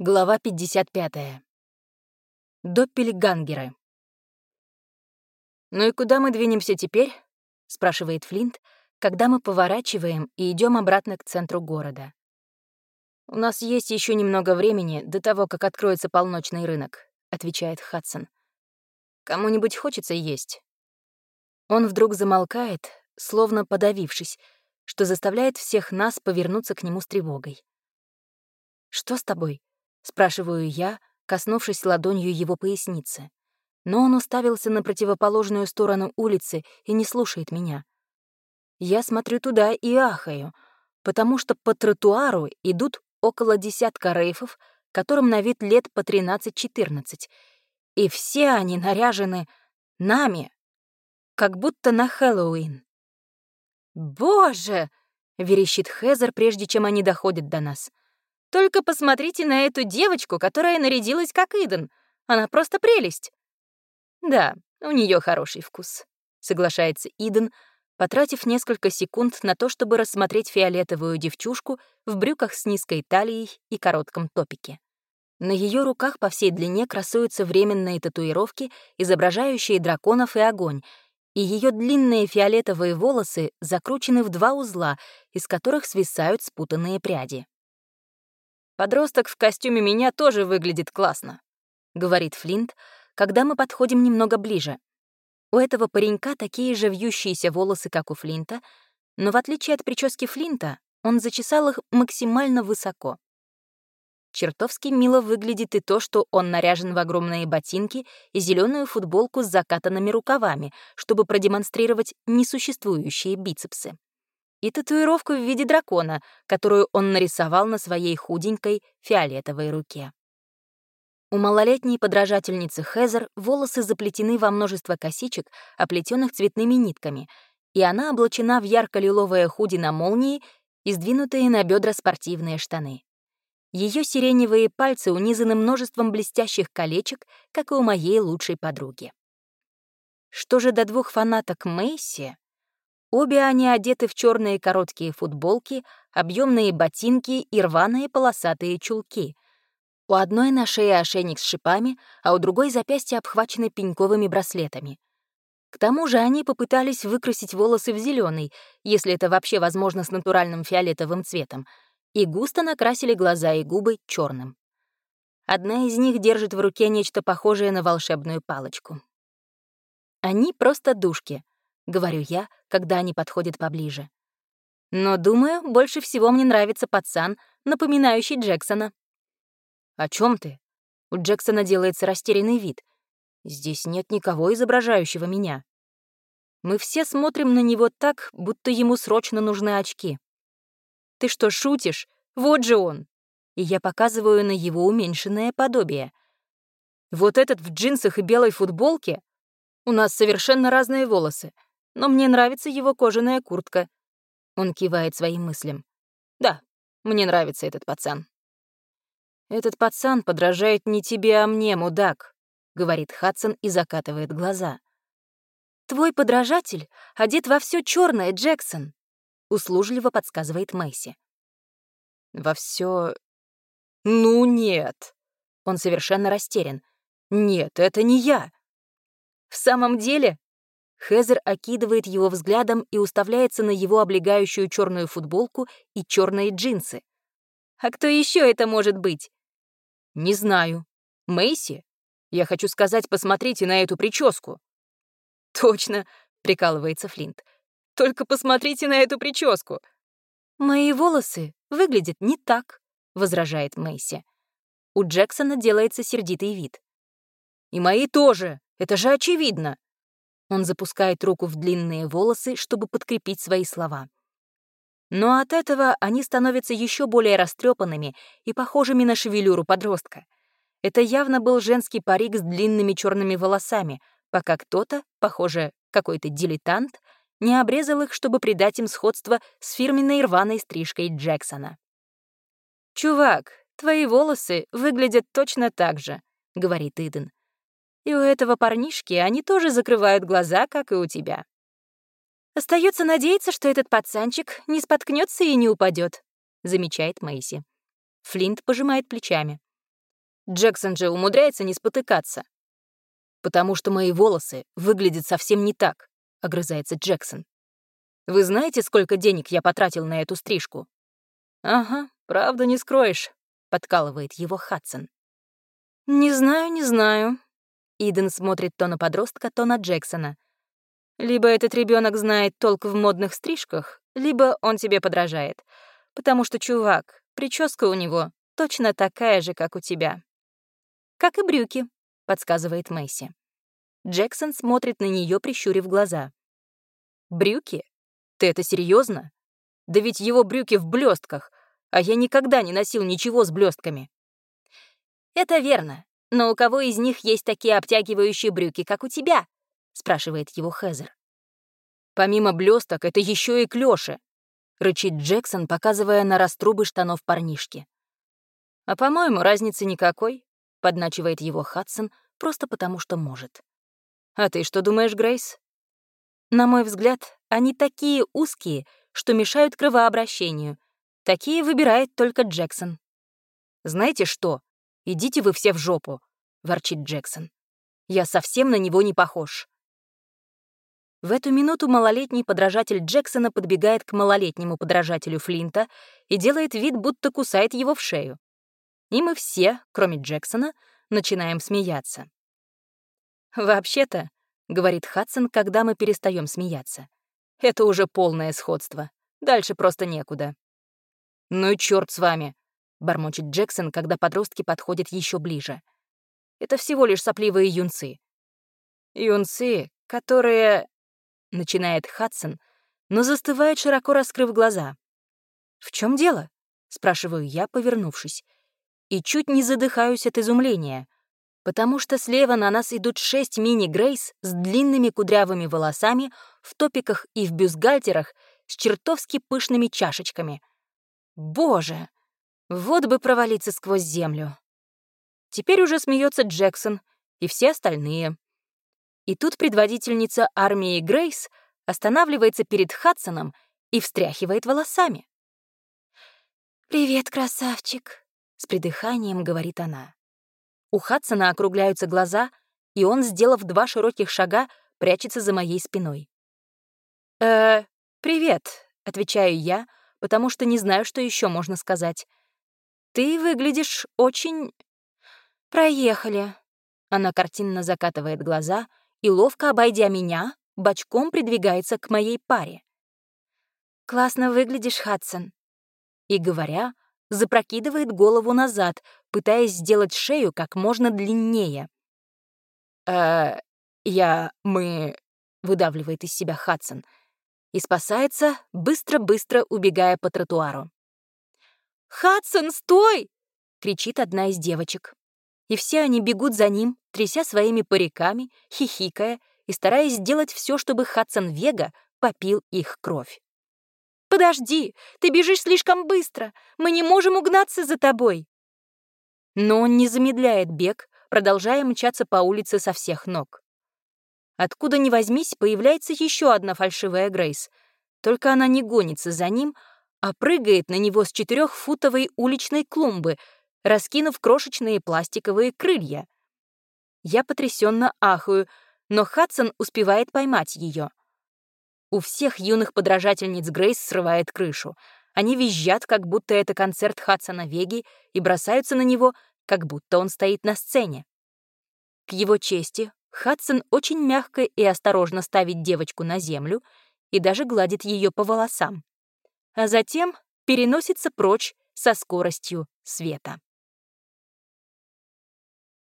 Глава 55. Доппельгангеры. «Ну и куда мы двинемся теперь?» — спрашивает Флинт, когда мы поворачиваем и идем обратно к центру города. «У нас есть еще немного времени до того, как откроется полночный рынок», — отвечает Хадсон. «Кому-нибудь хочется есть?» Он вдруг замолкает, словно подавившись, что заставляет всех нас повернуться к нему с тревогой. «Что с тобой?» Спрашиваю я, коснувшись ладонью его поясницы. Но он уставился на противоположную сторону улицы и не слушает меня. Я смотрю туда и ахаю, потому что по тротуару идут около десятка рейфов, которым на вид лет по 13-14, и все они наряжены нами, как будто на Хэллоуин. «Боже!» — верещит Хезер, прежде чем они доходят до нас. Только посмотрите на эту девочку, которая нарядилась как Иден. Она просто прелесть. Да, у нее хороший вкус, соглашается Иден, потратив несколько секунд на то, чтобы рассмотреть фиолетовую девчушку в брюках с низкой талией и коротком топике. На ее руках по всей длине красуются временные татуировки, изображающие драконов и огонь, и ее длинные фиолетовые волосы закручены в два узла, из которых свисают спутанные пряди. Подросток в костюме меня тоже выглядит классно», — говорит Флинт, когда мы подходим немного ближе. У этого паренька такие же вьющиеся волосы, как у Флинта, но в отличие от прически Флинта, он зачесал их максимально высоко. Чертовски мило выглядит и то, что он наряжен в огромные ботинки и зеленую футболку с закатанными рукавами, чтобы продемонстрировать несуществующие бицепсы и татуировку в виде дракона, которую он нарисовал на своей худенькой фиолетовой руке. У малолетней подражательницы Хезер волосы заплетены во множество косичек, оплетенных цветными нитками, и она облачена в ярко-лиловое худи на молнии и сдвинутые на бедра спортивные штаны. Ее сиреневые пальцы унизаны множеством блестящих колечек, как и у моей лучшей подруги. Что же до двух фанаток Мэйси, Обе они одеты в черные короткие футболки, объемные ботинки и рваные полосатые чулки. У одной на шее ошейник с шипами, а у другой запястья обхвачены пеньковыми браслетами. К тому же они попытались выкрасить волосы в зеленый, если это вообще возможно с натуральным фиолетовым цветом, и густо накрасили глаза и губы черным. Одна из них держит в руке нечто похожее на волшебную палочку. Они просто душки — говорю я, когда они подходят поближе. Но, думаю, больше всего мне нравится пацан, напоминающий Джексона. «О чем ты?» У Джексона делается растерянный вид. Здесь нет никого, изображающего меня. Мы все смотрим на него так, будто ему срочно нужны очки. «Ты что, шутишь? Вот же он!» И я показываю на его уменьшенное подобие. Вот этот в джинсах и белой футболке? У нас совершенно разные волосы но мне нравится его кожаная куртка». Он кивает своим мыслям. «Да, мне нравится этот пацан». «Этот пацан подражает не тебе, а мне, мудак», — говорит Хадсон и закатывает глаза. «Твой подражатель одет во все черное, Джексон», — услужливо подсказывает Мэйси. «Во все. Ну нет». Он совершенно растерян. «Нет, это не я». «В самом деле?» Хезер окидывает его взглядом и уставляется на его облегающую черную футболку и черные джинсы. «А кто еще это может быть?» «Не знаю. Мэйси? Я хочу сказать, посмотрите на эту прическу». «Точно», — прикалывается Флинт. «Только посмотрите на эту прическу». «Мои волосы выглядят не так», — возражает Мэйси. У Джексона делается сердитый вид. «И мои тоже, это же очевидно», он запускает руку в длинные волосы, чтобы подкрепить свои слова. Но от этого они становятся еще более растрепанными и похожими на шевелюру подростка. Это явно был женский парик с длинными черными волосами, пока кто-то, похоже, какой-то дилетант, не обрезал их, чтобы придать им сходство с фирменной рваной стрижкой Джексона. «Чувак, твои волосы выглядят точно так же», — говорит Иден и у этого парнишки они тоже закрывают глаза, как и у тебя. Остается надеяться, что этот пацанчик не споткнется и не упадет, замечает Мэйси. Флинт пожимает плечами. Джексон же умудряется не спотыкаться. «Потому что мои волосы выглядят совсем не так», — огрызается Джексон. «Вы знаете, сколько денег я потратил на эту стрижку?» «Ага, правда не скроешь», — подкалывает его Хадсон. «Не знаю, не знаю». Иден смотрит то на подростка, то на Джексона. Либо этот ребенок знает толк в модных стрижках, либо он тебе подражает. Потому что, чувак, прическа у него точно такая же, как у тебя. «Как и брюки», — подсказывает Мэйси. Джексон смотрит на нее, прищурив глаза. «Брюки? Ты это серьезно? Да ведь его брюки в блестках, а я никогда не носил ничего с блестками. «Это верно. Но у кого из них есть такие обтягивающие брюки, как у тебя?» — спрашивает его Хезер. «Помимо блесток, это еще и клёши», — рычит Джексон, показывая на раструбы штанов парнишки. «А, по-моему, разницы никакой», — подначивает его Хадсон, просто потому что может. «А ты что думаешь, Грейс?» «На мой взгляд, они такие узкие, что мешают кровообращению. Такие выбирает только Джексон». «Знаете что?» «Идите вы все в жопу», — ворчит Джексон. «Я совсем на него не похож». В эту минуту малолетний подражатель Джексона подбегает к малолетнему подражателю Флинта и делает вид, будто кусает его в шею. И мы все, кроме Джексона, начинаем смеяться. «Вообще-то», — говорит Хадсон, когда мы перестаем смеяться, «это уже полное сходство. Дальше просто некуда». «Ну и черт с вами», — бормочет Джексон, когда подростки подходят еще ближе. «Это всего лишь сопливые юнцы». «Юнцы, которые...» — начинает Хадсон, но застывает, широко раскрыв глаза. «В чем дело?» — спрашиваю я, повернувшись. И чуть не задыхаюсь от изумления, потому что слева на нас идут шесть мини-грейс с длинными кудрявыми волосами, в топиках и в бюстгальтерах, с чертовски пышными чашечками. Боже! Вот бы провалиться сквозь землю. Теперь уже смеется Джексон и все остальные. И тут предводительница армии Грейс останавливается перед Хадсоном и встряхивает волосами. «Привет, красавчик», — с придыханием говорит она. У Хадсона округляются глаза, и он, сделав два широких шага, прячется за моей спиной. «Э, привет», — отвечаю я, потому что не знаю, что еще можно сказать. Ты выглядишь очень... Проехали. Она картинно закатывает глаза и, ловко обойдя меня, бочком придвигается к моей паре. «Классно выглядишь, Хадсон». И, говоря, запрокидывает голову назад, пытаясь сделать шею как можно длиннее. «Э, я... мы...» — выдавливает из себя Хадсон и спасается, быстро-быстро убегая по тротуару. «Хадсон, стой!» — кричит одна из девочек. И все они бегут за ним, тряся своими париками, хихикая и стараясь сделать все, чтобы Хадсон Вега попил их кровь. «Подожди, ты бежишь слишком быстро, мы не можем угнаться за тобой!» Но он не замедляет бег, продолжая мчаться по улице со всех ног. Откуда ни возьмись, появляется еще одна фальшивая Грейс. Только она не гонится за ним, а прыгает на него с четырехфутовой уличной клумбы, раскинув крошечные пластиковые крылья. Я потрясенно ахаю, но Хадсон успевает поймать ее. У всех юных подражательниц Грейс срывает крышу. Они визжат, как будто это концерт Хадсона Веги, и бросаются на него, как будто он стоит на сцене. К его чести, Хадсон очень мягко и осторожно ставит девочку на землю и даже гладит ее по волосам а затем переносится прочь со скоростью света.